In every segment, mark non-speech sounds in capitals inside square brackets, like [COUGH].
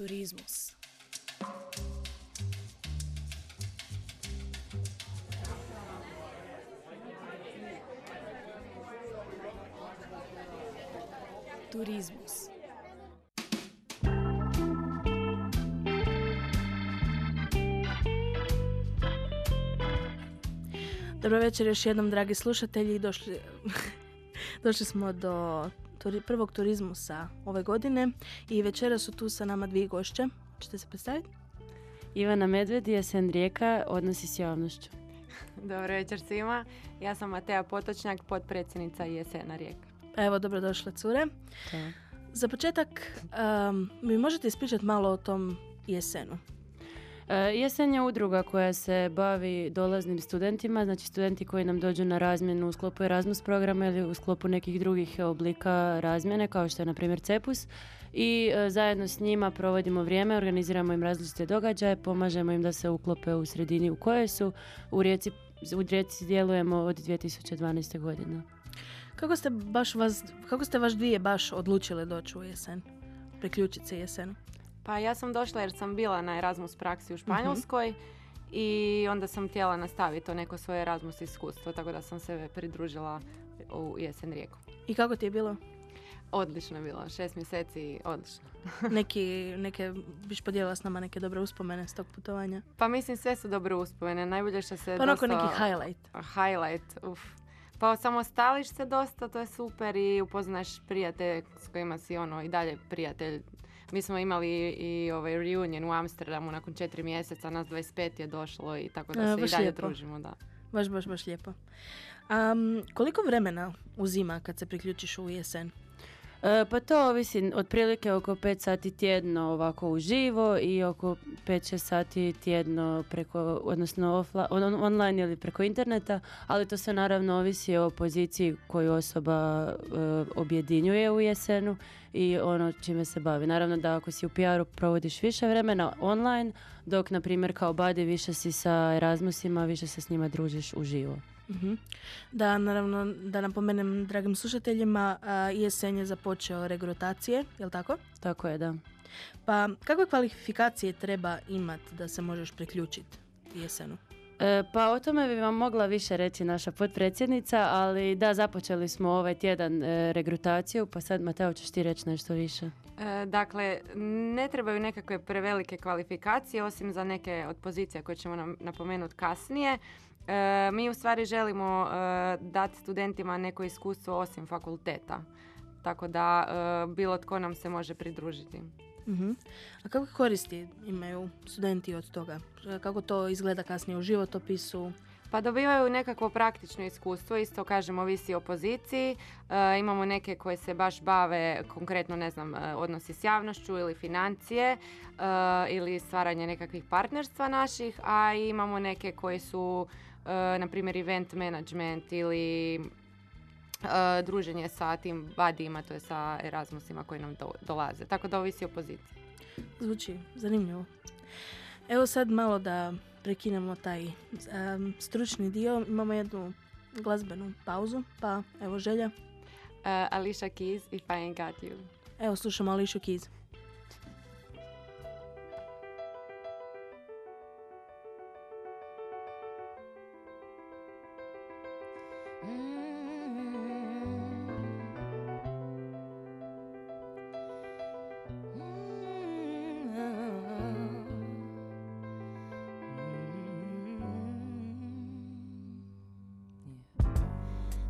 Turizmus. Turizmus. Dobro večer još jednom, dragi slušatelji. Došli, [LAUGHS] došli smo do turi, prvog turizmusa ove godine i večera su tu sa nama dvije gošće. Čete se predstaviti? Ivana Medved, Jesen Rijeka, odnosi s javnošću. [LAUGHS] Dobro večer svima. Ja sam Mateja Potočnjak, potpredsjednica Jesena Rijeka. Evo, dobrodošle cure. Da. Za početak, um, mi možete ispričati malo o tom jesenu? E, Jesen je udruga koja se bavi dolaznim studentima, znači studenti koji nam dođu na razmjenu u sklopu Erasmus programa ili u sklopu nekih drugih oblika razmjene, kao što je na primjer CEPUS. I e, zajedno s njima provodimo vrijeme, organiziramo im različite događaje, pomažemo im da se uklope u sredini u kojoj su. U Rijeci, u Rijeci djelujemo od 2012. godine. Kako ste, baš vas, kako ste vaš dvije baš odlučile doći u jesen? Priključiti se jesenu? Pa ja sam došla jer sam bila na Erasmus praksi u Španjolskoj i onda sam htjela nastaviti to neko svoje Erasmus iskustvo, tako da sam se pridružila u Jesen Rijeku. I kako ti je bilo? Odlično je bilo, šest mjeseci, odlično. [LAUGHS] Neki, neke, biš podijelila s nama neke dobre uspomene s tog putovanja? Pa mislim sve su dobre uspomene, najbolje što se Pa onako dosta- neki highlight. highlight, uf. Pa samostališ se dosta, to je super i upoznaš prijatelje s kojima si ono i dalje prijatelj. Mi smo imali i ovaj reunion u Amsterdamu nakon četiri mjeseca, nas 25 je došlo i tako da E, se i baš dalje lijepo. družimo, da. Baš, baš, baš lijepo. Um, koliko vremena uzima kad se priključiš u jesen? E, pa to ovisi otprilike oko 5 sati tjedno ovako uživo i oko 5-6 sati tjedno preko, odnosno offla- on- online ili preko interneta, ali to se naravno ovisi o poziciji koju osoba e, objedinjuje u jesenu i ono čime se bavi. Naravno da ako si u PR-u provodiš više vremena online, dok na primjer kao badi više si sa Erasmusima, više se s njima družiš uživo. Mhm. Da, naravno, da napomenem dragim slušateljima, jesen je započeo regrutacije, jel tako? Tako je, da. Pa kakve kvalifikacije treba imati da se možeš priključiti jesenu? E, pa o tome bi vam mogla više reći naša potpredsjednica, ali da, započeli smo ovaj tjedan e, regrutaciju, pa sad Mateo ćeš ti reći nešto više. E, dakle, ne trebaju nekakve prevelike kvalifikacije, osim za neke od pozicija koje ćemo nam napomenuti kasnije. Mi u stvari želimo dati studentima neko iskustvo osim fakulteta. Tako da bilo tko nam se može pridružiti. Mhm. A kakve koristi imaju studenti od toga? Kako to izgleda kasnije u životopisu? Pa dobivaju nekakvo praktično iskustvo, isto kažem ovisi o poziciji. E, imamo neke koje se baš bave konkretno, ne znam, e, odnosi s javnošću ili financije e, ili stvaranje nekakvih partnerstva naših, a imamo neke koji su, e, na primjer, event management ili druženje sa tim badijima, to je sa Erasmusima koji nam do- dolaze. Tako da ovisi o poziciji. Zvuči zanimljivo. Evo sad malo da prekinemo taj em, stručni dio. Imamo jednu glazbenu pauzu, pa evo želja. Uh, Alicia Keys, If I Ain't Got You. Evo slušamo Ališu Kiz.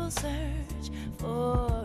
people search for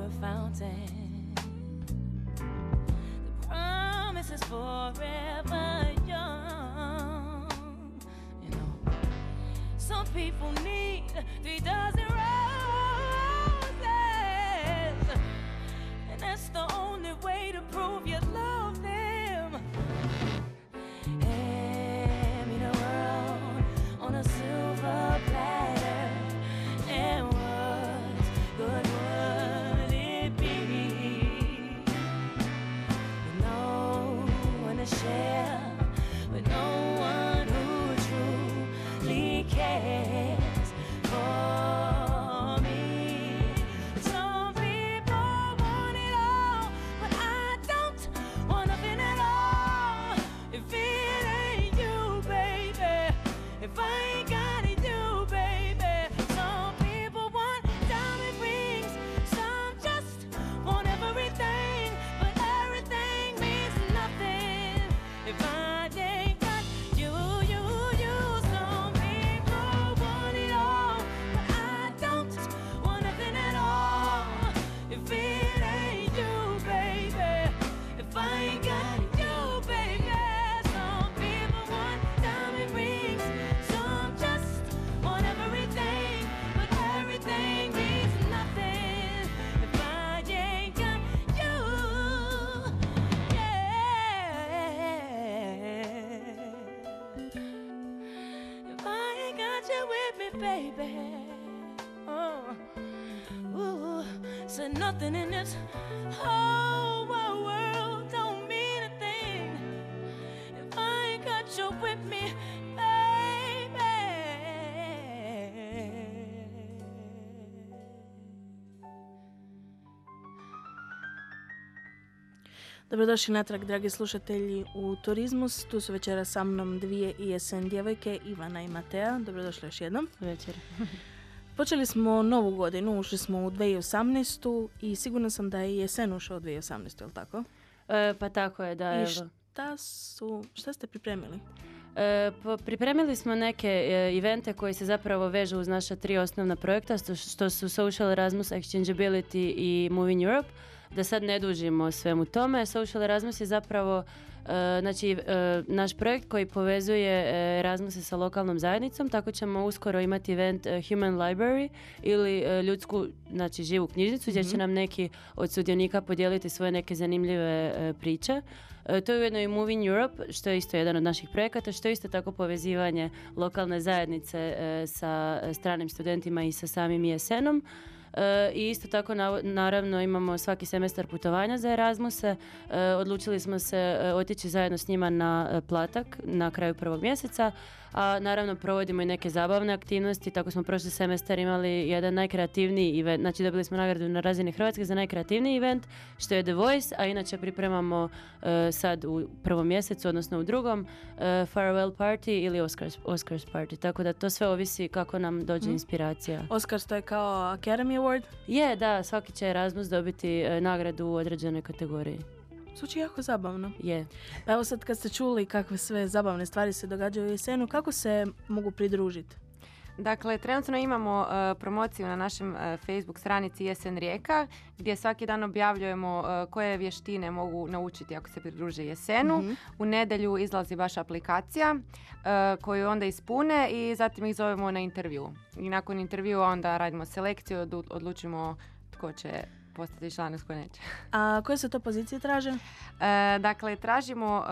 baby. Oh, ooh, said nothing in this whole Dobrodošli natrag, dragi slušatelji, u Turizmus. Tu su večera sa mnom dvije ISN djevojke, Ivana i Matea. Dobrodošli još jednom. Večer. [LAUGHS] Počeli smo novu godinu, ušli smo u 2018. i sigurno sam da je ISN ušao u 2018. je li tako? E, pa tako je, da. I šta su, šta ste pripremili? E, po- pripremili smo neke e, evente koji se zapravo vežu uz naša tri osnovna projekta, što, što su Social Erasmus, Exchangeability i Moving Europe. Da sad ne dužimo svemu tome. Social Erasmus je zapravo e, znači, e, naš projekt koji povezuje e, Erasmuse sa lokalnom zajednicom, tako ćemo uskoro imati event Human Library ili ljudsku, znači živu knjižnicu gdje će nam neki od sudionika podijeliti svoje neke zanimljive priče. To je ujedno i Moving Europe, što je isto jedan od naših projekata, što je isto tako povezivanje lokalne zajednice sa stranim studentima i sa samim ISN-om. E, I isto tako na- naravno imamo svaki semestar putovanja za Erasmuse. E, odlučili smo se e, otići zajedno s njima na e, Platak na kraju prvog mjeseca, a naravno provodimo i neke zabavne aktivnosti. Tako smo prošli semestar imali jedan najkreativniji event, znači dobili smo nagradu na razini Hrvatske za najkreativniji event, što je The Voice, a inače pripremamo sad u prvom mjesecu, odnosno u drugom, Farewell Party ili Oscars, Oscars Party. Tako da to sve ovisi kako nam dođe inspiracija. Oscars to je kao Academy Award. Je, da, svaki će Erasmus dobiti e, nagradu u određenoj kategoriji. Zvuči jako zabavno. Je. Pa evo sad kad ste čuli kakve sve zabavne stvari se događaju u ISN-u, kako se mogu pridružiti? Dakle, trenutno imamo e, promociju na našem e, Facebook stranici Jesen Rijeka gdje svaki dan objavljujemo e, koje vještine mogu naučiti ako se pridruže Jesenu. Mhm. U nedjelju izlazi vaša aplikacija koju onda ispune i zatim ih zovemo na intervju. I nakon intervjua onda radimo selekciju, odlu- odlučimo tko će postati član, tko neće. A koje se to pozicije traže? Dakle, tražimo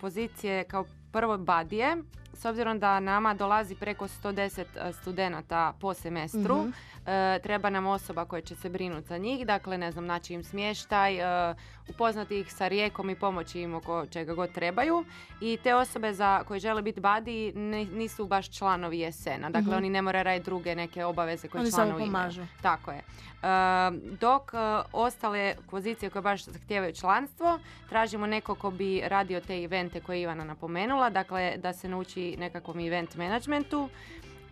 pozicije kao prvo badije, s obzirom da nama dolazi preko 110 e, studenata po semestru, Mhm. e, treba nam osoba koja će se brinuti za njih, dakle, ne znam, naći im smještaj, e, upoznati ih sa rijekom i pomoći im oko čega god trebaju. I te osobe za koje žele biti badi nisu baš članovi jesena, dakle, Mhm. oni ne moraju raditi druge neke obaveze koje Oni samo članovi imaju. Tako je. Dok ostale pozicije koje baš zahtijevaju članstvo, tražimo neko ko bi radio te evente koje je Ivana napomenula, dakle da se nauči nekakvom event managementu.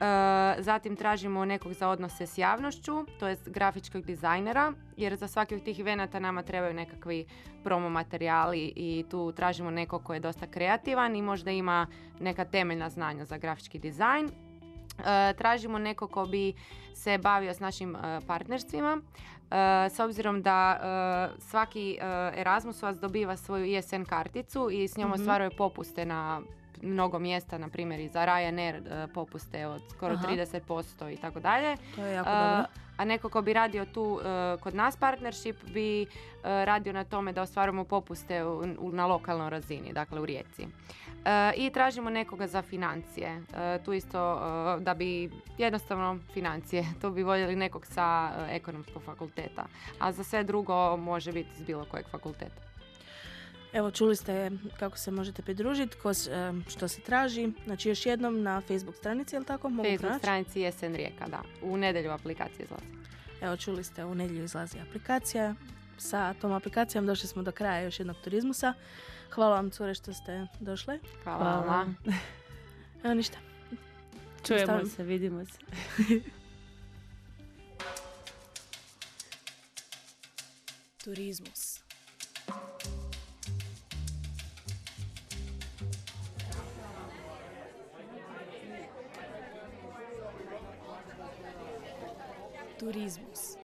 E, zatim tražimo nekog za odnose s javnošću, to jest grafičkog dizajnera, jer za svaki od tih evenata nama trebaju nekakvi promo materijali i tu tražimo nekog ko je dosta kreativan i možda ima neka temeljna znanja za grafički dizajn. E, tražimo neko ko bi se bavio s našim e, partnerstvima. E, s obzirom da e, svaki e, Erasmusovac dobiva svoju ESN karticu i s njom Mhm. ostvaruje popuste na mnogo mjesta, na primjer i za Ryanair e, popuste od skoro Aha. 30% i tako dalje. To je jako A, dobro. a neko ko bi radio tu e, kod nas partnership bi e, radio na tome da ostvarujemo popuste u- u- na lokalnoj razini, dakle u Rijeci. E, I tražimo nekoga za financije. E, tu isto e, da bi jednostavno financije. [LAUGHS] Tu bi voljeli nekog sa e, ekonomskog fakulteta. A za sve drugo može biti s bilo kojeg fakulteta. Evo, čuli ste kako se možete pridružiti, što se traži. Znači, još jednom na Facebook stranici, je li tako? Mogu Facebook pronaći? stranici Jesen Rijeka, da. U nedjelju aplikacija izlazi. Evo, čuli ste, u nedjelju izlazi aplikacija. Sa tom aplikacijom došli smo do kraja još jednog turizmusa. Hvala vam, cure, što ste došle. Hvala, Hvala. [LAUGHS] Evo, ništa. Čujemo Nastavim. se, vidimo se. [LAUGHS] Turizmus. Turizmus.